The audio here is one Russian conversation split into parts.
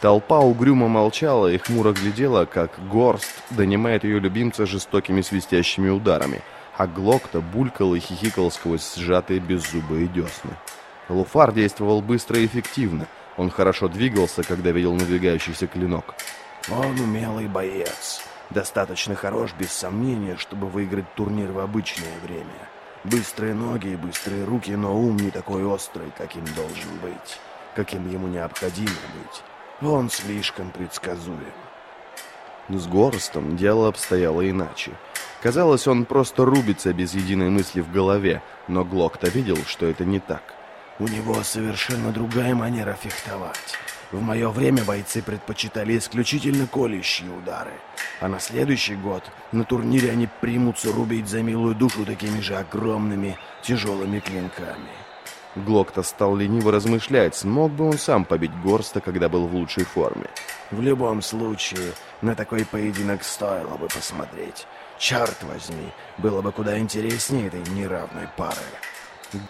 Толпа угрюмо молчала и хмуро глядела, как Горст донимает ее любимца жестокими свистящими ударами, а Глокта булькал и хихикал сквозь сжатые беззубые десны. Луфар действовал быстро и эффективно. Он хорошо двигался, когда видел надвигающийся клинок. Он умелый боец. Достаточно хорош, без сомнения, чтобы выиграть турнир в обычное время. Быстрые ноги и быстрые руки, но ум не такой острый, каким должен быть. Каким ему необходимо быть. Он слишком предсказуем. С Горстом дело обстояло иначе. Казалось, он просто рубится без единой мысли в голове, но Глок-то видел, что это не так. У него совершенно другая манера фехтовать. В мое время бойцы предпочитали исключительно колющие удары. А на следующий год на турнире они примутся рубить за милую душу такими же огромными тяжелыми клинками. Глокта стал лениво размышлять, смог бы он сам побить Горста, когда был в лучшей форме. В любом случае, на такой поединок стоило бы посмотреть. Черт возьми, было бы куда интереснее этой неравной пары.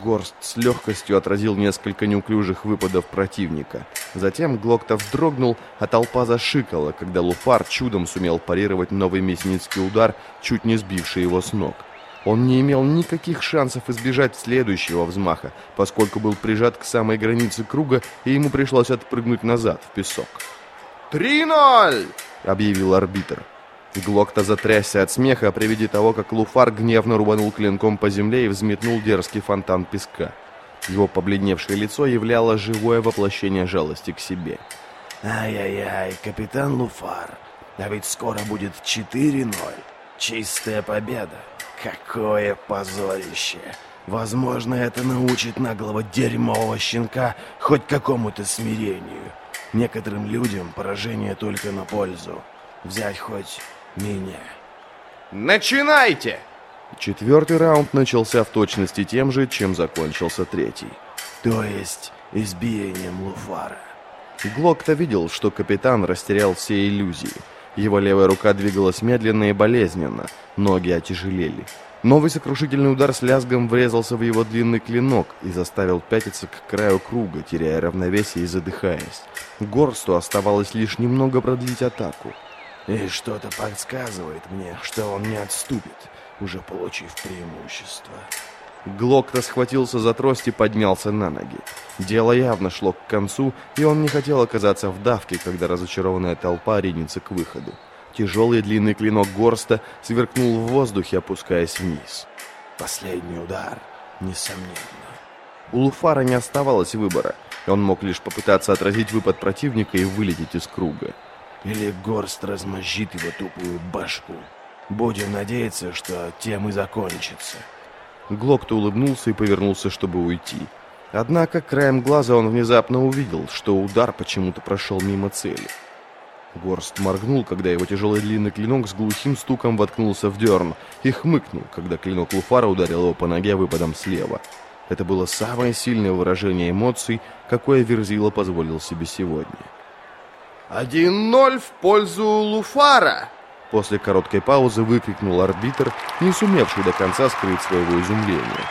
Горст с легкостью отразил несколько неуклюжих выпадов противника. Затем Глокта вздрогнул, а толпа зашикала, когда Луфар чудом сумел парировать новый мясницкий удар, чуть не сбивший его с ног. Он не имел никаких шансов избежать следующего взмаха, поскольку был прижат к самой границе круга, и ему пришлось отпрыгнуть назад, в песок. «Три ноль!» — объявил арбитр. Глокта затрясся от смеха при виде того, как Луфар гневно рубанул клинком по земле и взметнул дерзкий фонтан песка. Его побледневшее лицо являло живое воплощение жалости к себе. «Ай-яй-яй, капитан Луфар, а ведь скоро будет 4-0. Чистая победа. Какое позорище! Возможно, это научит наглого дерьмового щенка хоть какому-то смирению. Некоторым людям поражение только на пользу. Взять хоть меня. Начинайте! Четвертый раунд начался в точности тем же, чем закончился третий. То есть избиением Луфара. Глок-то видел, что капитан растерял все иллюзии – его левая рука двигалась медленно и болезненно, ноги отяжелели. Новый сокрушительный удар с лязгом врезался в его длинный клинок и заставил пятиться к краю круга, теряя равновесие и задыхаясь. Горсту оставалось лишь немного продлить атаку. И что-то подсказывает мне, что он не отступит, уже получив преимущество. Глок расхватился за трость и поднялся на ноги. Дело явно шло к концу, и он не хотел оказаться в давке, когда разочарованная толпа ринется к выходу. Тяжелый длинный клинок горста сверкнул в воздухе, опускаясь вниз. Последний удар, несомненно. У Луфара не оставалось выбора. Он мог лишь попытаться отразить выпад противника и вылететь из круга. Или горст размозжит его тупую башку. Будем надеяться, что тем и закончится. Глокто улыбнулся и повернулся, чтобы уйти. Однако краем глаза он внезапно увидел, что удар почему-то прошел мимо цели. Горст моргнул, когда его тяжелый длинный клинок с глухим стуком воткнулся в дерн, и хмыкнул, когда клинок Луфара ударил его по ноге выпадом слева. Это было самое сильное выражение эмоций, какое Верзила позволил себе сегодня. «Один ноль в пользу Луфара!» После короткой паузы выкрикнул арбитр, не сумевший до конца скрыть своего изумления.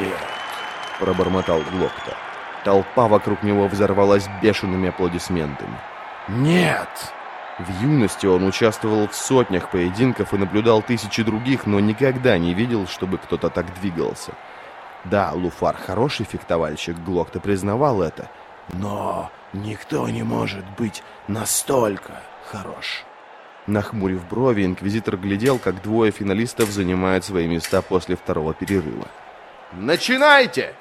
«Нет!» – пробормотал Глокта. Толпа вокруг него взорвалась бешеными аплодисментами. «Нет!» В юности он участвовал в сотнях поединков и наблюдал тысячи других, но никогда не видел, чтобы кто-то так двигался. Да, Луфар хороший фехтовальщик, Глокта признавал это. Но никто не может быть настолько хорош. Нахмурив брови, инквизитор глядел, как двое финалистов занимают свои места после второго перерыва. «Начинайте!»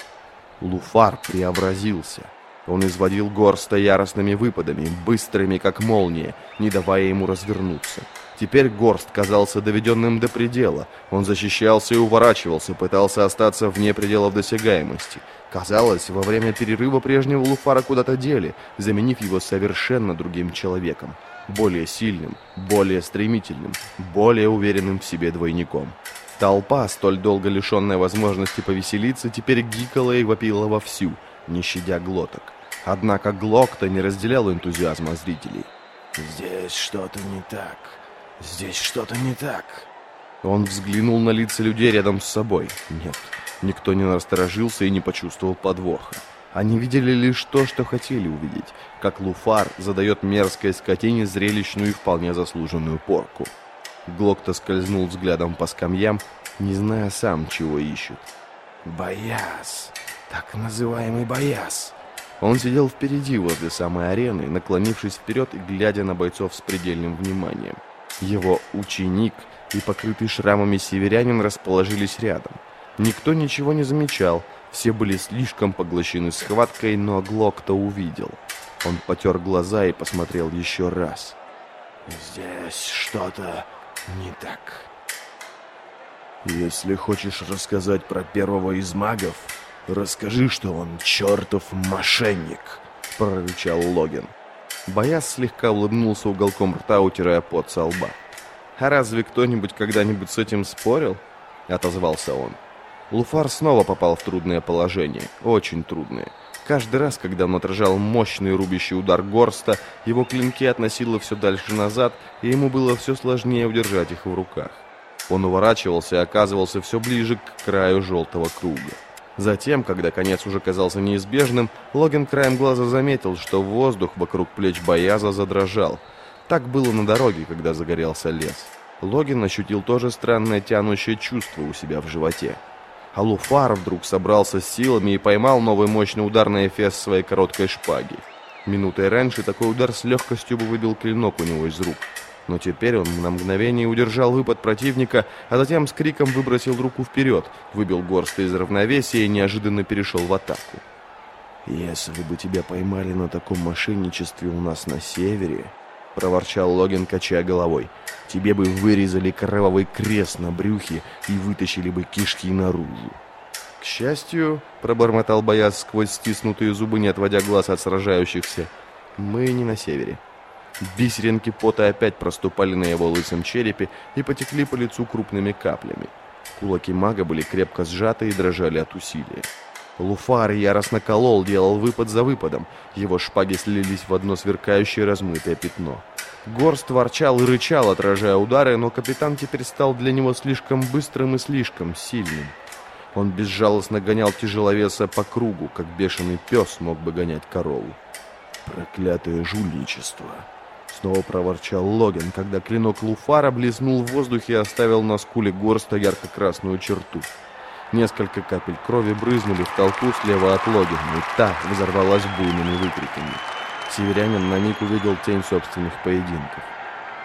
Луфар преобразился. Он изводил Горста яростными выпадами, быстрыми, как молния, не давая ему развернуться. Теперь Горст казался доведенным до предела. Он защищался и уворачивался, пытался остаться вне пределов досягаемости. Казалось, во время перерыва прежнего Луфара куда-то дели, заменив его совершенно другим человеком более сильным, более стремительным, более уверенным в себе двойником. Толпа, столь долго лишенная возможности повеселиться, теперь гикала и вопила вовсю, не щадя глоток. Однако Глок-то не разделял энтузиазма зрителей. «Здесь что-то не так. Здесь что-то не так». Он взглянул на лица людей рядом с собой. Нет, никто не насторожился и не почувствовал подвоха. Они видели лишь то, что хотели увидеть, как Луфар задает мерзкой скотине зрелищную и вполне заслуженную порку. Глокта скользнул взглядом по скамьям, не зная сам, чего ищет. «Бояс! Так называемый бояс!» Он сидел впереди, возле самой арены, наклонившись вперед и глядя на бойцов с предельным вниманием. Его ученик и покрытый шрамами северянин расположились рядом. Никто ничего не замечал, все были слишком поглощены схваткой, но Глок-то увидел. Он потер глаза и посмотрел еще раз. «Здесь что-то не так». «Если хочешь рассказать про первого из магов, расскажи, что он чертов мошенник», — прорычал Логин. Бояс слегка улыбнулся уголком рта, утирая пот со лба. «А разве кто-нибудь когда-нибудь с этим спорил?» — отозвался он. Луфар снова попал в трудное положение, очень трудное. Каждый раз, когда он отражал мощный рубящий удар Горста, его клинки относило все дальше назад, и ему было все сложнее удержать их в руках. Он уворачивался и оказывался все ближе к краю желтого круга. Затем, когда конец уже казался неизбежным, Логин краем глаза заметил, что воздух вокруг плеч Бояза задрожал. Так было на дороге, когда загорелся лес. Логин ощутил тоже странное тянущее чувство у себя в животе. Алуфар вдруг собрался с силами и поймал новый мощный удар на эфес своей короткой шпаги. Минутой раньше такой удар с легкостью бы выбил клинок у него из рук. Но теперь он на мгновение удержал выпад противника, а затем с криком выбросил руку вперед, выбил горсть из равновесия и неожиданно перешел в атаку. «Если бы тебя поймали на таком мошенничестве у нас на севере», — проворчал Логин, качая головой, — «тебе бы вырезали кровавый крест на брюхе и вытащили бы кишки наружу». «К счастью», — пробормотал Бояз сквозь стиснутые зубы, не отводя глаз от сражающихся, — «мы не на севере». Бисеринки пота опять проступали на его лысом черепе и потекли по лицу крупными каплями. Кулаки мага были крепко сжаты и дрожали от усилия. Луфар яростно колол, делал выпад за выпадом. Его шпаги слились в одно сверкающее размытое пятно. Горст ворчал и рычал, отражая удары, но капитан теперь стал для него слишком быстрым и слишком сильным. Он безжалостно гонял тяжеловеса по кругу, как бешеный пес мог бы гонять корову. Проклятое жульничество! Снова проворчал Логин, когда клинок Луфара блеснул в воздухе и оставил на скуле горста ярко-красную черту. Несколько капель крови брызнули в толпу слева от Логина, и та взорвалась буйными выкриками. Северянин на миг увидел тень собственных поединков.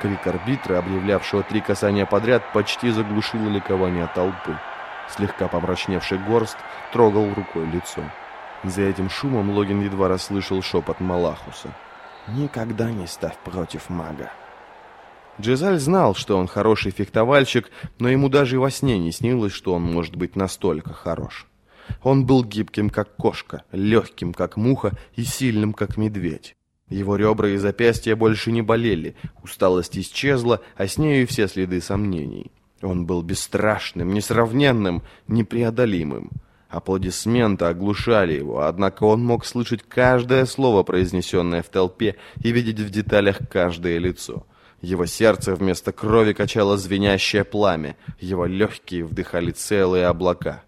Крик арбитра, объявлявшего три касания подряд, почти заглушил ликование толпы. Слегка помрачневший горст трогал рукой лицо. За этим шумом Логин едва расслышал шепот Малахуса. Никогда не ставь против мага. Джезаль знал, что он хороший фехтовальщик, но ему даже во сне не снилось, что он может быть настолько хорош. Он был гибким, как кошка, легким, как муха и сильным, как медведь. Его ребра и запястья больше не болели, усталость исчезла, а с нею и все следы сомнений. Он был бесстрашным, несравненным, непреодолимым. Аплодисменты оглушали его, однако он мог слышать каждое слово, произнесенное в толпе, и видеть в деталях каждое лицо. Его сердце вместо крови качало звенящее пламя, его легкие вдыхали целые облака.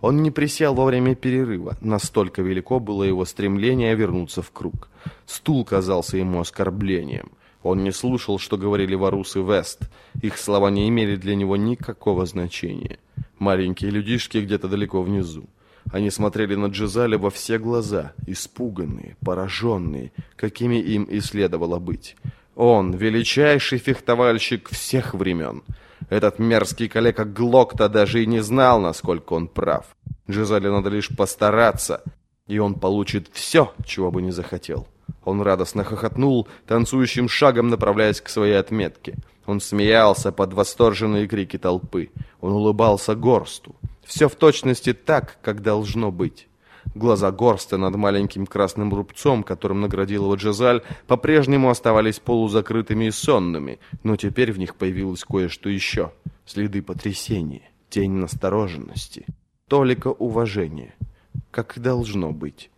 Он не присел во время перерыва, настолько велико было его стремление вернуться в круг. Стул казался ему оскорблением. Он не слушал, что говорили Варус Вест. Их слова не имели для него никакого значения. Маленькие людишки где-то далеко внизу. Они смотрели на Джизаля во все глаза, испуганные, пораженные, какими им и следовало быть. Он, величайший фехтовальщик всех времен. Этот мерзкий коллега Глокта даже и не знал, насколько он прав. Джизалю надо лишь постараться, и он получит все, чего бы не захотел. Он радостно хохотнул, танцующим шагом направляясь к своей отметке. Он смеялся под восторженные крики толпы. Он улыбался горсту. Все в точности так, как должно быть. Глаза Горста над маленьким красным рубцом, которым наградил его Джазаль, по-прежнему оставались полузакрытыми и сонными, но теперь в них появилось кое-что еще. Следы потрясения, тень настороженности, толика уважения. Как должно быть.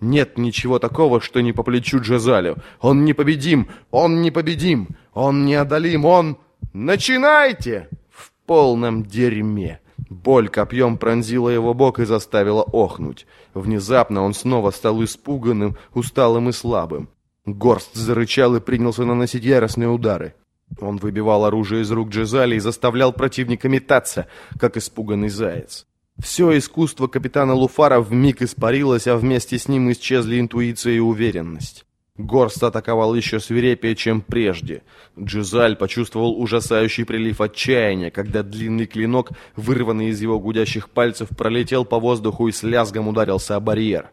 Нет ничего такого, что не по плечу Джазалю. Он непобедим! Он непобедим! Он неодолим! Он... Начинайте! В полном дерьме. Боль копьем пронзила его бок и заставила охнуть. Внезапно он снова стал испуганным, усталым и слабым. Горст зарычал и принялся наносить яростные удары. Он выбивал оружие из рук Джезали и заставлял противника метаться, как испуганный заяц. Все искусство капитана Луфара вмиг испарилось, а вместе с ним исчезли интуиция и уверенность. Горст атаковал еще свирепее, чем прежде. Джизаль почувствовал ужасающий прилив отчаяния, когда длинный клинок, вырванный из его гудящих пальцев, пролетел по воздуху и с лязгом ударился о барьер.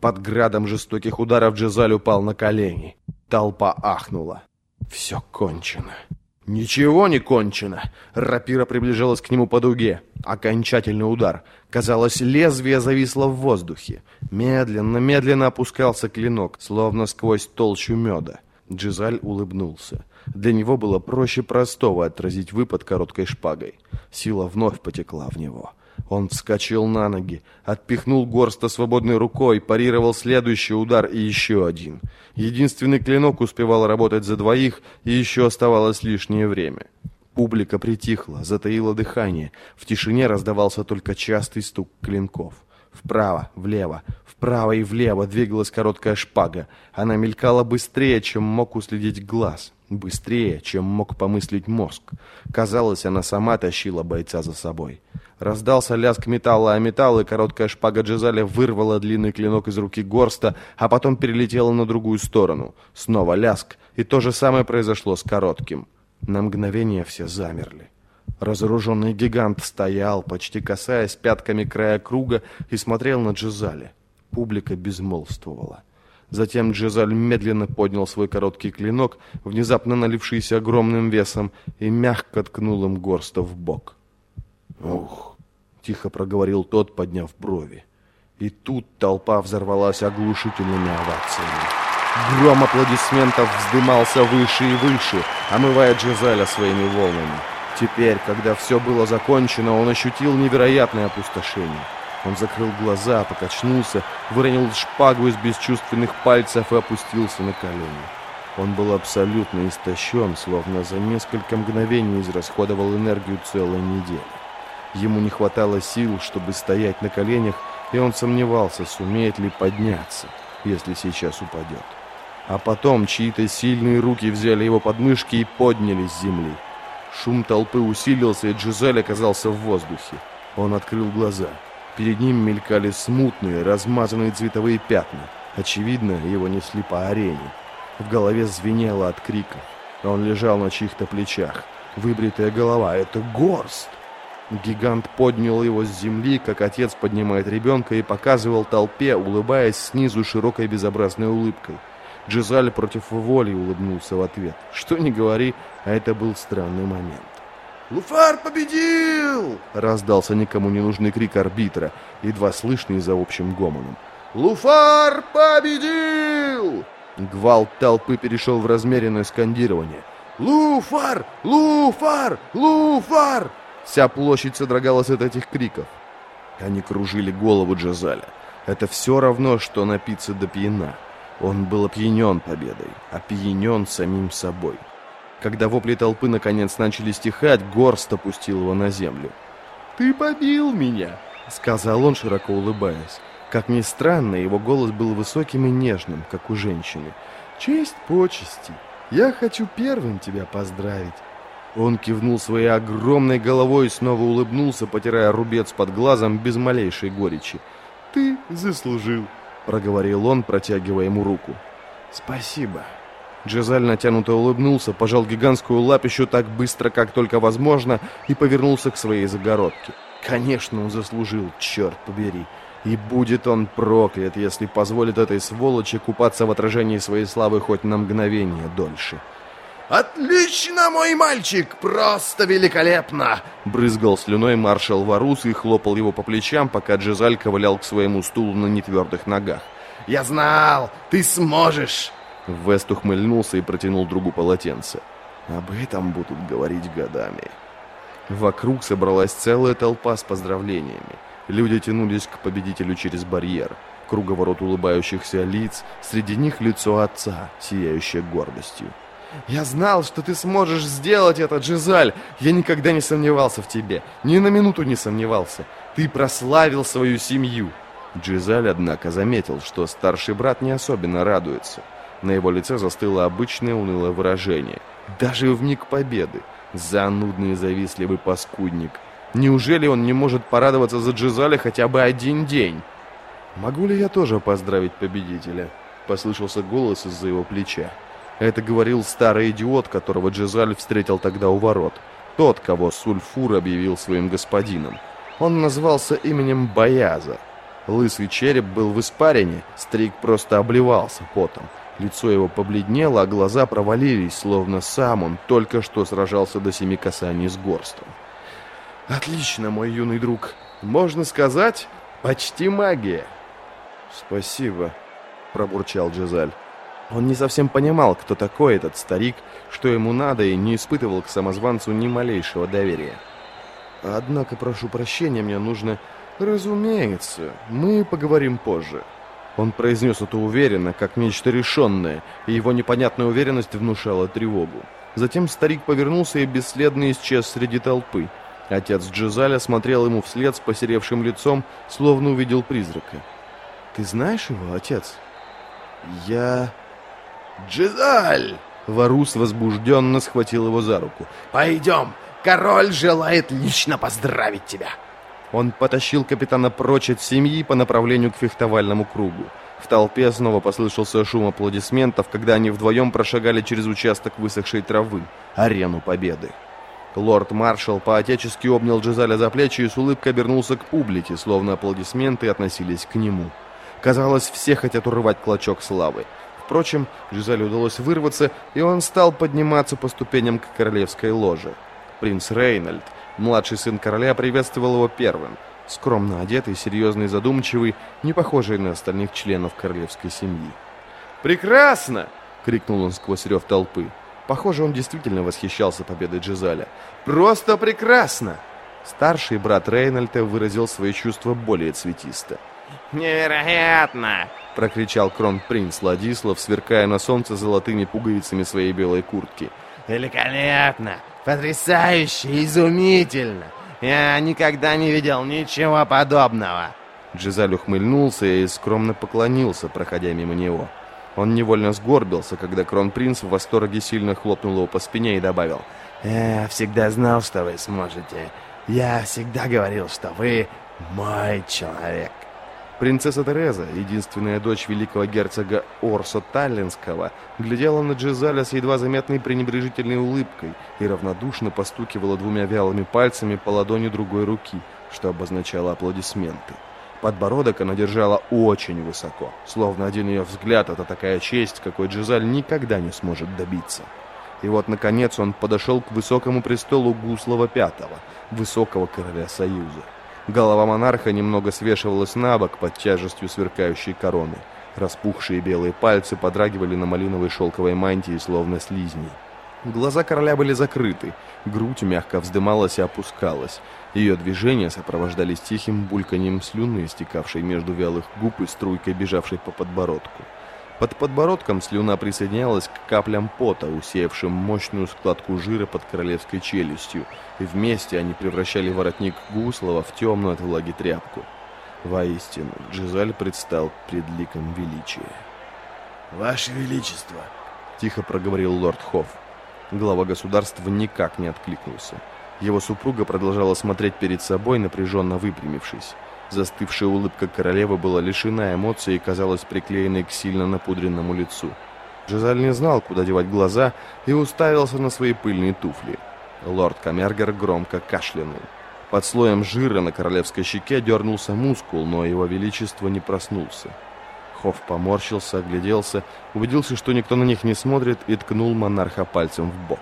Под градом жестоких ударов Джизаль упал на колени. Толпа ахнула. Все кончено. Ничего не кончено. Рапира приближалась к нему по дуге. Окончательный удар. Казалось, лезвие зависло в воздухе. Медленно, медленно опускался клинок, словно сквозь толщу меда. Джизаль улыбнулся. Для него было проще простого отразить выпад короткой шпагой. Сила вновь потекла в него. Он вскочил на ноги, отпихнул горста свободной рукой, парировал следующий удар и еще один. Единственный клинок успевал работать за двоих, и еще оставалось лишнее время. Публика притихла, затаила дыхание. В тишине раздавался только частый стук клинков. Вправо, влево, вправо и влево двигалась короткая шпага. Она мелькала быстрее, чем мог уследить глаз. Быстрее, чем мог помыслить мозг. Казалось, она сама тащила бойца за собой. Раздался лязг металла о металл, и короткая шпага Джезаля вырвала длинный клинок из руки Горста, а потом перелетела на другую сторону. Снова лязг, и то же самое произошло с коротким. На мгновение все замерли. Разоруженный гигант стоял, почти касаясь пятками края круга, и смотрел на Джезаля. Публика безмолвствовала. Затем Джезаль медленно поднял свой короткий клинок, внезапно налившийся огромным весом, и мягко ткнул им горста в бок. «Ух!» — тихо проговорил тот, подняв брови. И тут толпа взорвалась оглушительными овациями. Гром аплодисментов вздымался выше и выше, омывая Джезаля своими волнами. Теперь, когда все было закончено, он ощутил невероятное опустошение. Он закрыл глаза, покачнулся, выронил шпагу из бесчувственных пальцев и опустился на колени. Он был абсолютно истощен, словно за несколько мгновений израсходовал энергию целой недели. Ему не хватало сил, чтобы стоять на коленях, и он сомневался, сумеет ли подняться, если сейчас упадет. А потом чьи-то сильные руки взяли его подмышки и подняли с земли. Шум толпы усилился, и Джизель оказался в воздухе. Он открыл глаза. Перед ним мелькали смутные, размазанные цветовые пятна. Очевидно, его несли по арене. В голове звенело от криков. Он лежал на чьих-то плечах. Выбритая голова — это горст! Гигант поднял его с земли, как отец поднимает ребенка, и показывал толпе, улыбаясь снизу широкой безобразной улыбкой. Джизаль против воли улыбнулся в ответ. Что ни говори, а это был странный момент. «Луфар победил!» Раздался никому не нужный крик арбитра, едва слышный за общим гомоном. «Луфар победил!» Гвалт толпы перешел в размеренное скандирование. «Луфар! Луфар! Луфар!» Вся площадь содрогалась от этих криков. Они кружили голову Джазаля. Это все равно, что напиться до пьяна. Он был опьянен победой, опьянен самим собой. Когда вопли толпы наконец начали стихать, Горст опустил его на землю. «Ты побил меня!» — сказал он, широко улыбаясь. Как ни странно, его голос был высоким и нежным, как у женщины. «Честь почести! Я хочу первым тебя поздравить!» Он кивнул своей огромной головой и снова улыбнулся, потирая рубец под глазом без малейшей горечи. «Ты заслужил!» — проговорил он, протягивая ему руку. «Спасибо!» Джезаль натянуто улыбнулся, пожал гигантскую лапищу так быстро, как только возможно, и повернулся к своей загородке. Конечно, он заслужил, черт побери. И будет он проклят, если позволит этой сволочи купаться в отражении своей славы хоть на мгновение дольше. «Отлично, мой мальчик! Просто великолепно!» Брызгал слюной маршал Варус и хлопал его по плечам, пока Джезаль ковылял к своему стулу на нетвердых ногах. «Я знал! Ты сможешь!» Вест ухмыльнулся и протянул другу полотенце. Об этом будут говорить годами. Вокруг собралась целая толпа с поздравлениями. Люди тянулись к победителю через барьер. Круговорот улыбающихся лиц, среди них лицо отца, сияющее гордостью. Я знал, что ты сможешь сделать это, Джизаль. Я никогда не сомневался в тебе. Ни на минуту не сомневался. Ты прославил свою семью. Джизаль, однако, заметил, что старший брат не особенно радуется. На его лице застыло обычное унылое выражение. Даже в миг победы. Занудный и завистливый паскудник. Неужели он не может порадоваться за Джизаля хотя бы один день? «Могу ли я тоже поздравить победителя?» Послышался голос из-за его плеча. Это говорил старый идиот, которого Джизаль встретил тогда у ворот. Тот, кого Сульфур объявил своим господином. Он назвался именем Бояза. Лысый череп был в испарине, Стрик просто обливался потом. Лицо его побледнело, а глаза провалились, словно сам он только что сражался до семи касаний с горстом. «Отлично, мой юный друг. Можно сказать, почти магия». «Спасибо», — пробурчал Джезаль. Он не совсем понимал, кто такой этот старик, что ему надо, и не испытывал к самозванцу ни малейшего доверия. «Однако, прошу прощения, мне нужно...» «Разумеется, мы поговорим позже». Он произнес это уверенно, как нечто решенное, и его непонятная уверенность внушала тревогу. Затем старик повернулся и бесследно исчез среди толпы. Отец Джизаля смотрел ему вслед с посеревшим лицом, словно увидел призрака. «Ты знаешь его, отец?» «Я...» «Джизаль!» Варус возбужденно схватил его за руку. «Пойдем! Король желает лично поздравить тебя!» Он потащил капитана прочь от семьи по направлению к фехтовальному кругу. В толпе снова послышался шум аплодисментов, когда они вдвоем прошагали через участок высохшей травы, арену победы. Лорд-маршал по-отечески обнял Джизаля за плечи и с улыбкой обернулся к публике, словно аплодисменты относились к нему. Казалось, все хотят урвать клочок славы. Впрочем, Жизелю удалось вырваться, и он стал подниматься по ступеням к королевской ложе. Принц Рейнольд, младший сын короля, приветствовал его первым. Скромно одетый, серьезный задумчивый, не похожий на остальных членов королевской семьи. «Прекрасно!» — крикнул он сквозь рев толпы. Похоже, он действительно восхищался победой Джизаля. «Просто прекрасно!» Старший брат Рейнольда выразил свои чувства более цветисто. «Невероятно!» — прокричал кронпринц Ладислав, сверкая на солнце золотыми пуговицами своей белой куртки. «Великолепно! Потрясающе! Изумительно! Я никогда не видел ничего подобного!» Джизаль ухмыльнулся и скромно поклонился, проходя мимо него. Он невольно сгорбился, когда кронпринц в восторге сильно хлопнул его по спине и добавил «Я всегда знал, что вы сможете. Я всегда говорил, что вы мой человек». Принцесса Тереза, единственная дочь великого герцога Орсо Таллинского, глядела на Джизаля с едва заметной пренебрежительной улыбкой и равнодушно постукивала двумя вялыми пальцами по ладони другой руки, что обозначало аплодисменты. Подбородок она держала очень высоко, словно один ее взгляд — это такая честь, какой Джизаль никогда не сможет добиться. И вот, наконец, он подошел к высокому престолу Гуслова V, высокого короля Союза. Голова монарха немного свешивалась на бок под тяжестью сверкающей короны. Распухшие белые пальцы подрагивали на малиновой шелковой мантии, словно слизни. Глаза короля были закрыты, грудь мягко вздымалась и опускалась. Ее движения сопровождались тихим бульканьем слюны, стекавшей между вялых губ и струйкой, бежавшей по подбородку. Под подбородком слюна присоединялась к каплям пота, усеявшим мощную складку жира под королевской челюстью, и вместе они превращали воротник Гуслова в темную от влаги тряпку. Воистину, Джизаль предстал пред ликом величия. «Ваше Величество!» — тихо проговорил лорд Хофф. Глава государства никак не откликнулся. Его супруга продолжала смотреть перед собой, напряженно выпрямившись. Застывшая улыбка королевы была лишена эмоций и казалась приклеенной к сильно напудренному лицу. Жизаль не знал, куда девать глаза, и уставился на свои пыльные туфли. Лорд Камергер громко кашлянул. Под слоем жира на королевской щеке дернулся мускул, но его величество не проснулся. Хофф поморщился, огляделся, убедился, что никто на них не смотрит, и ткнул монарха пальцем в бок.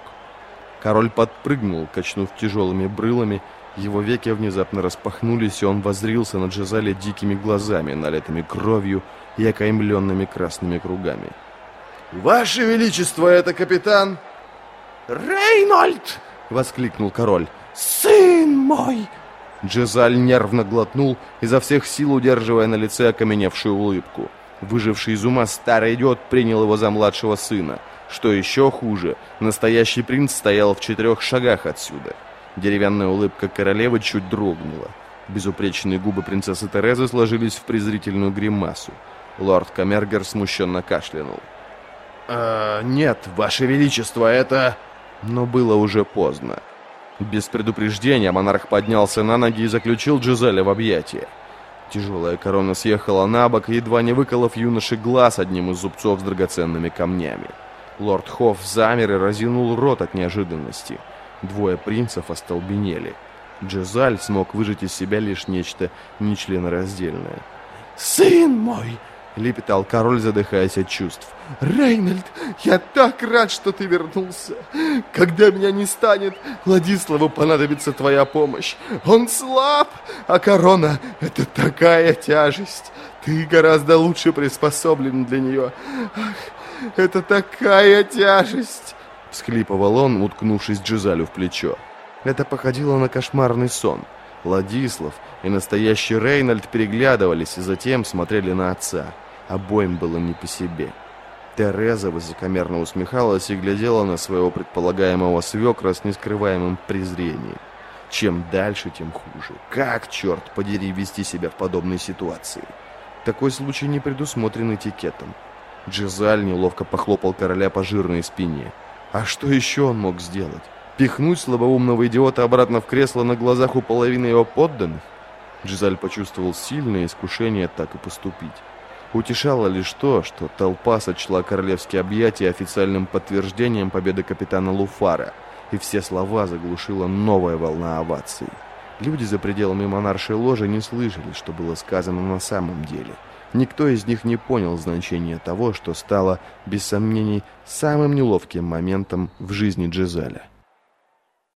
Король подпрыгнул, качнув тяжелыми брылами, его веки внезапно распахнулись, и он возрился на Джазале дикими глазами, налитыми кровью и окаймленными красными кругами. «Ваше Величество, это капитан...» «Рейнольд!» — воскликнул король. «Сын мой!» Джезаль нервно глотнул, изо всех сил удерживая на лице окаменевшую улыбку. Выживший из ума старый идиот принял его за младшего сына. Что еще хуже, настоящий принц стоял в четырех шагах отсюда. Деревянная улыбка королевы чуть дрогнула. Безупречные губы принцессы Терезы сложились в презрительную гримасу. Лорд Камергер смущенно кашлянул. «Э, «Нет, Ваше Величество, это...» Но было уже поздно. Без предупреждения монарх поднялся на ноги и заключил Джизеля в объятия. Тяжелая корона съехала на бок, едва не выколов юноше глаз одним из зубцов с драгоценными камнями. Лорд Хофф замер и разинул рот от неожиданности. Двое принцев остолбенели. Джезаль смог выжать из себя лишь нечто нечленораздельное. «Сын мой!» — лепетал король, задыхаясь от чувств. «Рейнольд, я так рад, что ты вернулся! Когда меня не станет, Владиславу понадобится твоя помощь. Он слаб, а корона — это такая тяжесть. Ты гораздо лучше приспособлен для нее. Ах, это такая тяжесть!» Всхлипывал он, уткнувшись Джизалю в плечо. Это походило на кошмарный сон. Владислав и настоящий Рейнольд переглядывались и затем смотрели на отца. Обоим было не по себе. Тереза высокомерно усмехалась и глядела на своего предполагаемого свекра с нескрываемым презрением. Чем дальше, тем хуже. Как, черт подери, вести себя в подобной ситуации? Такой случай не предусмотрен этикетом. Джизаль неловко похлопал короля по жирной спине. А что еще он мог сделать? Пихнуть слабоумного идиота обратно в кресло на глазах у половины его подданных? Джизаль почувствовал сильное искушение так и поступить. Утешало лишь то, что толпа сочла королевские объятия официальным подтверждением победы капитана Луфара, и все слова заглушила новая волна оваций. Люди за пределами монаршей ложи не слышали, что было сказано на самом деле. Никто из них не понял значения того, что стало, без сомнений, самым неловким моментом в жизни Джизеля.